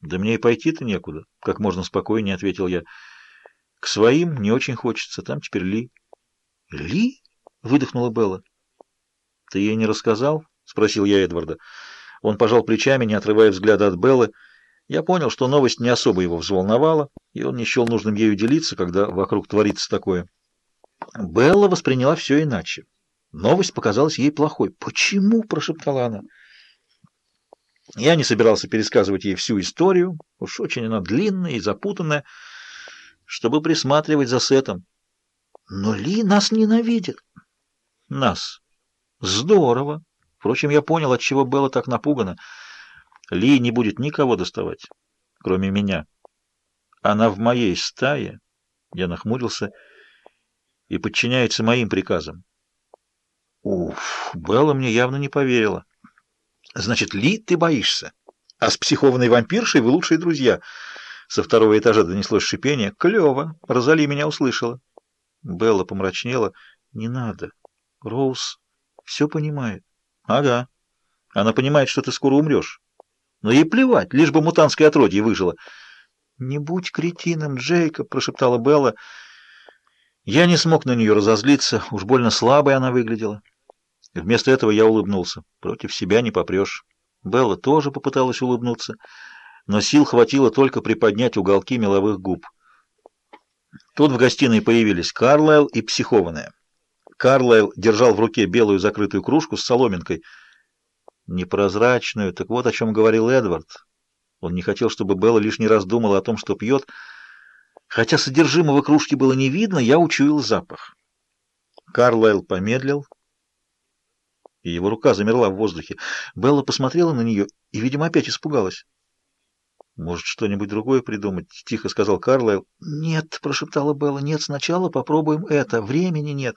Да мне и пойти-то некуда, как можно спокойнее ответил я. К своим не очень хочется, там теперь Ли. Ли? выдохнула Белла. Ты ей не рассказал? спросил я Эдварда. Он пожал плечами, не отрывая взгляда от Беллы. Я понял, что новость не особо его взволновала, и он не счел нужным ею делиться, когда вокруг творится такое. Белла восприняла все иначе. Новость показалась ей плохой. «Почему?» — прошептала она. Я не собирался пересказывать ей всю историю, уж очень она длинная и запутанная, чтобы присматривать за Сетом. Но Ли нас ненавидит. Нас. Здорово. Впрочем, я понял, от чего Белла так напугана. Ли не будет никого доставать, кроме меня. Она в моей стае, я нахмурился, и подчиняется моим приказам. Уф, Белла мне явно не поверила. Значит, Ли ты боишься, а с психованной вампиршей вы лучшие друзья. Со второго этажа донеслось шипение. Клево, Розали меня услышала. Белла помрачнела. Не надо. Роуз все понимает. Ага. Она понимает, что ты скоро умрешь. Но ей плевать, лишь бы мутантское отродье выжило. «Не будь кретином, Джейкоб!» — прошептала Белла. Я не смог на нее разозлиться, уж больно слабой она выглядела. Вместо этого я улыбнулся. Против себя не попрешь. Белла тоже попыталась улыбнуться, но сил хватило только приподнять уголки меловых губ. Тут в гостиной появились Карлайл и психованная. Карлайл держал в руке белую закрытую кружку с соломинкой. Непрозрачную, так вот о чем говорил Эдвард. Он не хотел, чтобы Белла лишний раз думала о том, что пьет. Хотя содержимого кружки было не видно, я учуял запах. Карлайл помедлил, и его рука замерла в воздухе. Белла посмотрела на нее и, видимо, опять испугалась. «Может, что-нибудь другое придумать?» — тихо сказал Карлайл. «Нет», — прошептала Белла, — «нет, сначала попробуем это. Времени нет».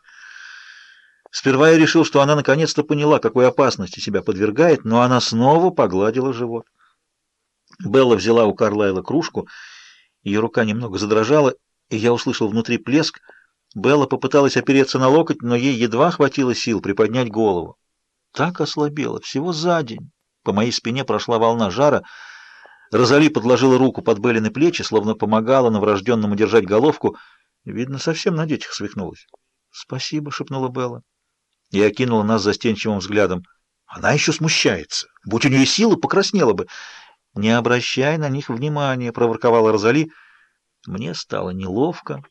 Сперва я решил, что она наконец-то поняла, какой опасности себя подвергает, но она снова погладила живот. Белла взяла у Карлайла кружку, ее рука немного задрожала, и я услышал внутри плеск. Белла попыталась опереться на локоть, но ей едва хватило сил приподнять голову. Так ослабела, всего за день. По моей спине прошла волна жара. Розали подложила руку под Беллины плечи, словно помогала новорожденному держать головку. Видно, совсем на детях свихнулась. «Спасибо», — шепнула Белла. И окинула нас застенчивым взглядом. «Она еще смущается. Будь у нее силы, покраснела бы». «Не обращай на них внимания», — проворковала Розали. Мне стало неловко.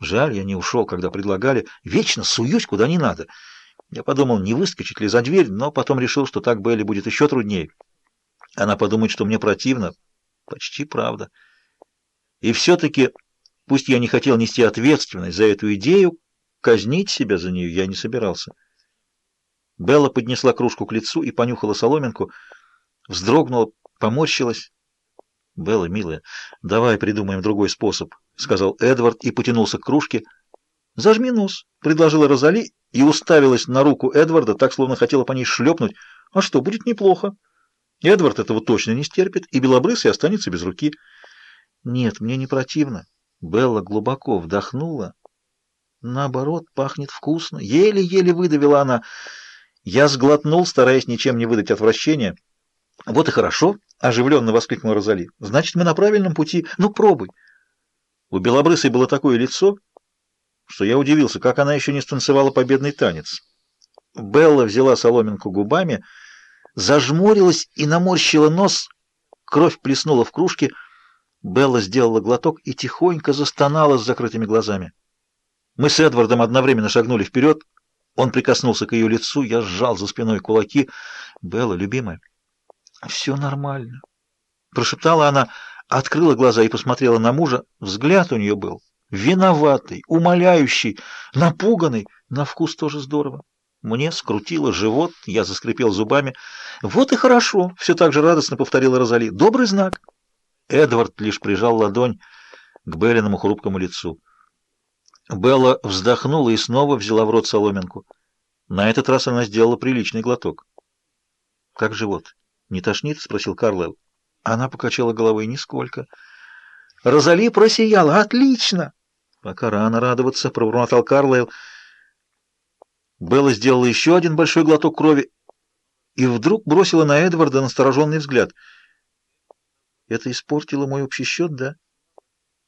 Жаль, я не ушел, когда предлагали. Вечно суюсь, куда не надо. Я подумал, не выскочить ли за дверь, но потом решил, что так Белли будет еще труднее. Она подумает, что мне противно. Почти правда. И все-таки, пусть я не хотел нести ответственность за эту идею, казнить себя за нее я не собирался. Белла поднесла кружку к лицу и понюхала соломинку, вздрогнула, поморщилась. «Белла, милая, давай придумаем другой способ», — сказал Эдвард и потянулся к кружке. «Зажми нос», — предложила Розали и уставилась на руку Эдварда, так, словно хотела по ней шлепнуть. «А что, будет неплохо». Эдвард этого точно не стерпит, и белобрысый останется без руки. «Нет, мне не противно». Белла глубоко вдохнула. Наоборот, пахнет вкусно. Еле-еле выдавила она. Я сглотнул, стараясь ничем не выдать отвращения. «Вот и хорошо», — оживленно воскликнула Розали. «Значит, мы на правильном пути. Ну, пробуй». У Белобрысой было такое лицо, что я удивился, как она еще не станцевала победный танец. Белла взяла соломинку губами, зажмурилась и наморщила нос. Кровь плеснула в кружке. Белла сделала глоток и тихонько застонала с закрытыми глазами. Мы с Эдвардом одновременно шагнули вперед. Он прикоснулся к ее лицу, я сжал за спиной кулаки. «Белла, любимая». «Все нормально», — прошептала она, открыла глаза и посмотрела на мужа. Взгляд у нее был виноватый, умоляющий, напуганный. На вкус тоже здорово. Мне скрутило живот, я заскрипел зубами. «Вот и хорошо», — все так же радостно повторила Розали. «Добрый знак». Эдвард лишь прижал ладонь к Беллиному хрупкому лицу. Белла вздохнула и снова взяла в рот соломинку. На этот раз она сделала приличный глоток. «Как живот?» «Не тошнит?» — спросил Карлайл. Она покачала головой нисколько. Розали просияла. «Отлично!» «Пока рано радоваться», — пробормотал Карлайл. Белла сделала еще один большой глоток крови и вдруг бросила на Эдварда настороженный взгляд. Это испортило мой общий счет, да?